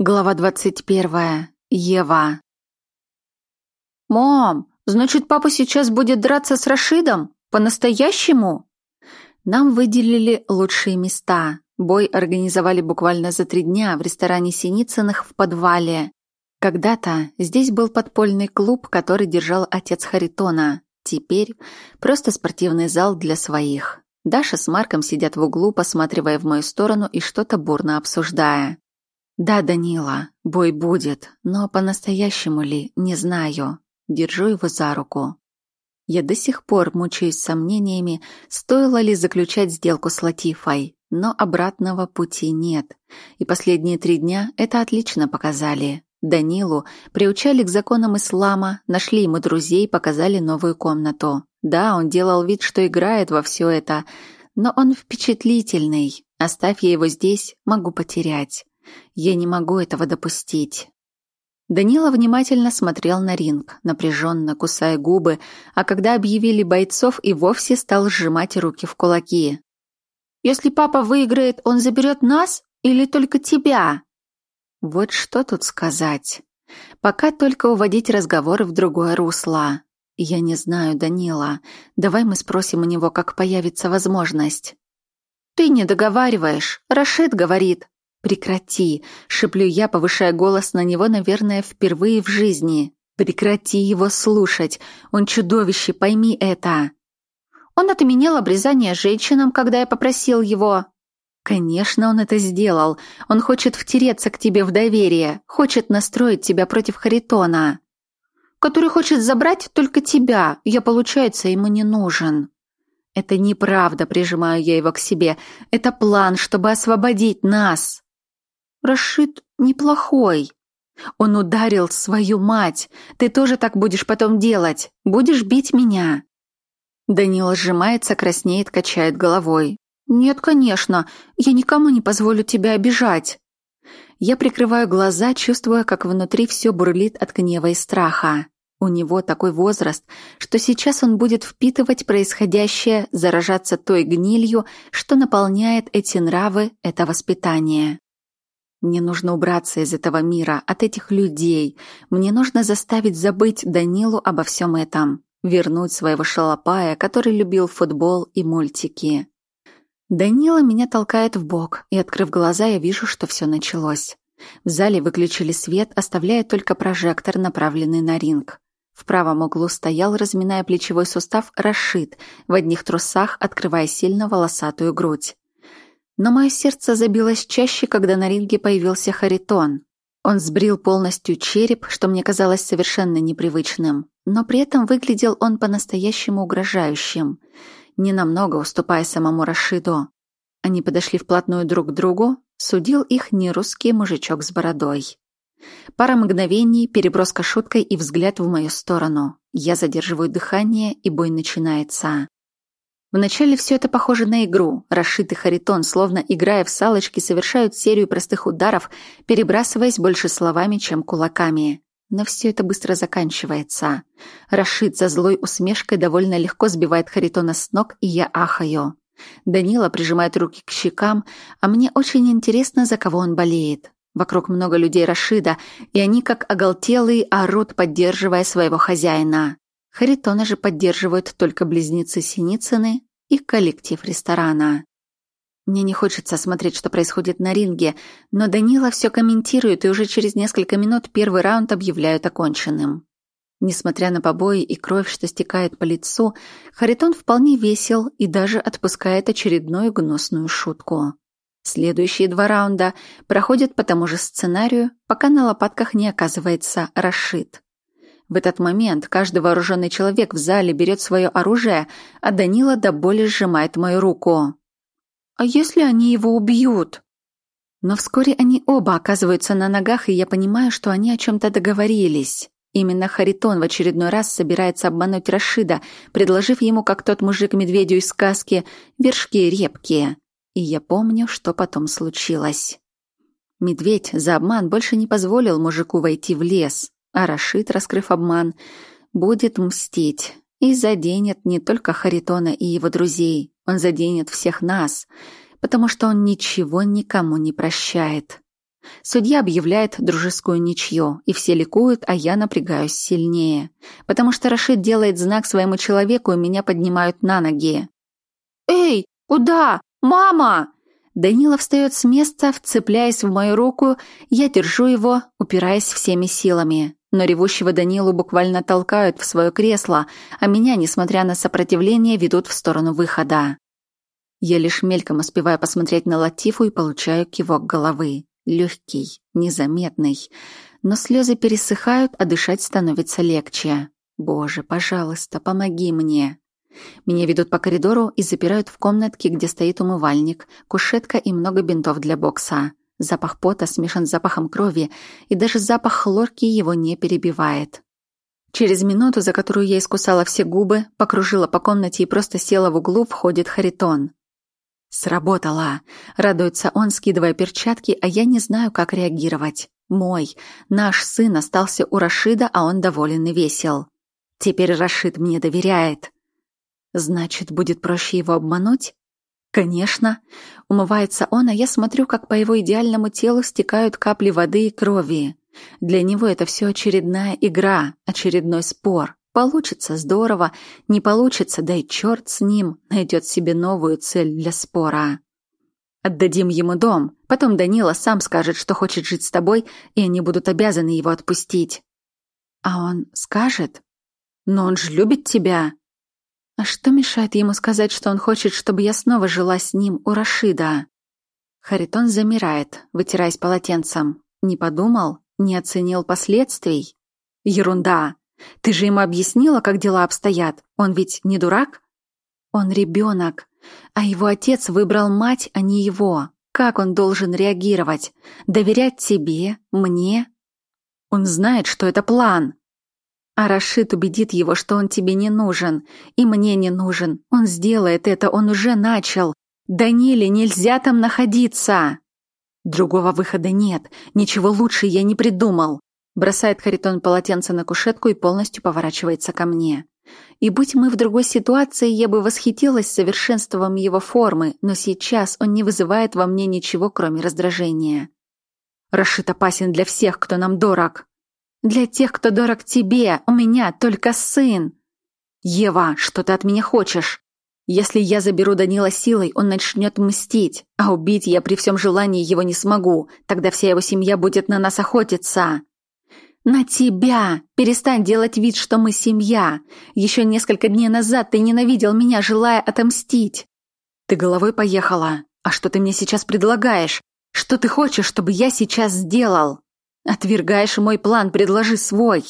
Глава двадцать первая. Ева. «Мам, значит, папа сейчас будет драться с Рашидом? По-настоящему?» Нам выделили лучшие места. Бой организовали буквально за три дня в ресторане Синицыных в подвале. Когда-то здесь был подпольный клуб, который держал отец Харитона. Теперь просто спортивный зал для своих. Даша с Марком сидят в углу, посматривая в мою сторону и что-то бурно обсуждая. Да, Данила, бой будет, но по-настоящему ли, не знаю. Держу его за руку. Я до сих пор мучаюсь сомнениями, стоило ли заключать сделку с Латифой, но обратного пути нет. И последние три дня это отлично показали. Данилу приучали к законам ислама, нашли ему друзей, показали новую комнату. Да, он делал вид, что играет во все это, но он впечатлительный. Оставь я его здесь, могу потерять. Я не могу этого допустить. Данила внимательно смотрел на ринг, напряженно кусая губы, а когда объявили бойцов и вовсе стал сжимать руки в кулаки. «Если папа выиграет, он заберет нас или только тебя?» Вот что тут сказать. Пока только уводить разговоры в другое русло. Я не знаю, Данила. Давай мы спросим у него, как появится возможность. Ты не договариваешь. Рашид говорит. «Прекрати!» — шеплю я, повышая голос на него, наверное, впервые в жизни. «Прекрати его слушать! Он чудовище, пойми это!» Он отменил обрезание женщинам, когда я попросил его. Конечно, он это сделал. Он хочет втереться к тебе в доверие, хочет настроить тебя против Харитона. Который хочет забрать только тебя. Я, получается, ему не нужен. Это неправда, прижимаю я его к себе. Это план, чтобы освободить нас. Рашид неплохой. Он ударил свою мать. Ты тоже так будешь потом делать. Будешь бить меня. Данила сжимается, краснеет, качает головой. Нет, конечно. Я никому не позволю тебя обижать. Я прикрываю глаза, чувствуя, как внутри все бурлит от гнева и страха. У него такой возраст, что сейчас он будет впитывать происходящее, заражаться той гнилью, что наполняет эти нравы, это воспитание. Мне нужно убраться из этого мира, от этих людей. Мне нужно заставить забыть Данилу обо всем этом. Вернуть своего шалопая, который любил футбол и мультики. Данила меня толкает в бок, и, открыв глаза, я вижу, что все началось. В зале выключили свет, оставляя только прожектор, направленный на ринг. В правом углу стоял, разминая плечевой сустав, Рашид, в одних трусах, открывая сильно волосатую грудь. Но мое сердце забилось чаще, когда на ринге появился Харитон. Он сбрил полностью череп, что мне казалось совершенно непривычным, но при этом выглядел он по-настоящему угрожающим, ненамного уступая самому Рашиду. Они подошли вплотную друг к другу, судил их нерусский мужичок с бородой. Пара мгновений, переброска шуткой и взгляд в мою сторону. Я задерживаю дыхание, и бой начинается. Вначале все это похоже на игру. Рашид и Харитон, словно играя в салочки, совершают серию простых ударов, перебрасываясь больше словами, чем кулаками. Но все это быстро заканчивается. Рашид за злой усмешкой довольно легко сбивает Харитона с ног, и я ахаю. Данила прижимает руки к щекам, а мне очень интересно, за кого он болеет. Вокруг много людей Рашида, и они, как оголтелые, орут, поддерживая своего хозяина. Харитона же поддерживают только близнецы Синицыны и коллектив ресторана. Мне не хочется смотреть, что происходит на ринге, но Данила все комментирует, и уже через несколько минут первый раунд объявляют оконченным. Несмотря на побои и кровь, что стекает по лицу, Харитон вполне весел и даже отпускает очередную гнусную шутку. Следующие два раунда проходят по тому же сценарию, пока на лопатках не оказывается Рашид. В этот момент каждый вооруженный человек в зале берет свое оружие, а Данила до боли сжимает мою руку. «А если они его убьют?» Но вскоре они оба оказываются на ногах, и я понимаю, что они о чем-то договорились. Именно Харитон в очередной раз собирается обмануть Рашида, предложив ему, как тот мужик медведю из сказки, вершки репкие. И я помню, что потом случилось. Медведь за обман больше не позволил мужику войти в лес. А Рашид, раскрыв обман, будет мстить и заденет не только Харитона и его друзей, он заденет всех нас, потому что он ничего никому не прощает. Судья объявляет дружескую ничью, и все ликуют, а я напрягаюсь сильнее. Потому что Рашид делает знак своему человеку, и меня поднимают на ноги. «Эй, куда? Мама!» Данила встает с места, вцепляясь в мою руку, я держу его, упираясь всеми силами. Но ревущего Данилу буквально толкают в свое кресло, а меня, несмотря на сопротивление, ведут в сторону выхода. Я лишь мельком успеваю посмотреть на Латифу и получаю кивок головы. Легкий, незаметный. Но слезы пересыхают, а дышать становится легче. Боже, пожалуйста, помоги мне. Меня ведут по коридору и запирают в комнатке, где стоит умывальник, кушетка и много бинтов для бокса. Запах пота смешан с запахом крови, и даже запах хлорки его не перебивает. Через минуту, за которую я искусала все губы, покружила по комнате и просто села в углу, входит Харитон. «Сработало!» — радуется он, скидывая перчатки, а я не знаю, как реагировать. «Мой, наш сын остался у Рашида, а он доволен и весел. Теперь Рашид мне доверяет». Значит, будет проще его обмануть? Конечно. Умывается он, а я смотрю, как по его идеальному телу стекают капли воды и крови. Для него это все очередная игра, очередной спор. Получится здорово, не получится, да и черт с ним, найдет себе новую цель для спора. Отдадим ему дом, потом Данила сам скажет, что хочет жить с тобой, и они будут обязаны его отпустить. А он скажет? Но он же любит тебя. А что мешает ему сказать, что он хочет, чтобы я снова жила с ним у Рашида? Харитон замирает, вытираясь полотенцем. Не подумал? Не оценил последствий? Ерунда. Ты же ему объяснила, как дела обстоят. Он ведь не дурак? Он ребенок. А его отец выбрал мать, а не его. Как он должен реагировать? Доверять тебе? Мне? Он знает, что это план. А Рашид убедит его, что он тебе не нужен. И мне не нужен. Он сделает это, он уже начал. Даниле нельзя там находиться. Другого выхода нет. Ничего лучше я не придумал. Бросает Харитон полотенце на кушетку и полностью поворачивается ко мне. И будь мы в другой ситуации, я бы восхитилась совершенством его формы, но сейчас он не вызывает во мне ничего, кроме раздражения. Рашид опасен для всех, кто нам дорог. Для тех, кто дорог тебе, у меня только сын. Ева, что ты от меня хочешь? Если я заберу Данила силой, он начнет мстить, а убить я при всем желании его не смогу. Тогда вся его семья будет на нас охотиться. На тебя! Перестань делать вид, что мы семья. Еще несколько дней назад ты ненавидел меня, желая отомстить. Ты головой поехала. А что ты мне сейчас предлагаешь? Что ты хочешь, чтобы я сейчас сделал? Отвергаешь мой план, предложи свой.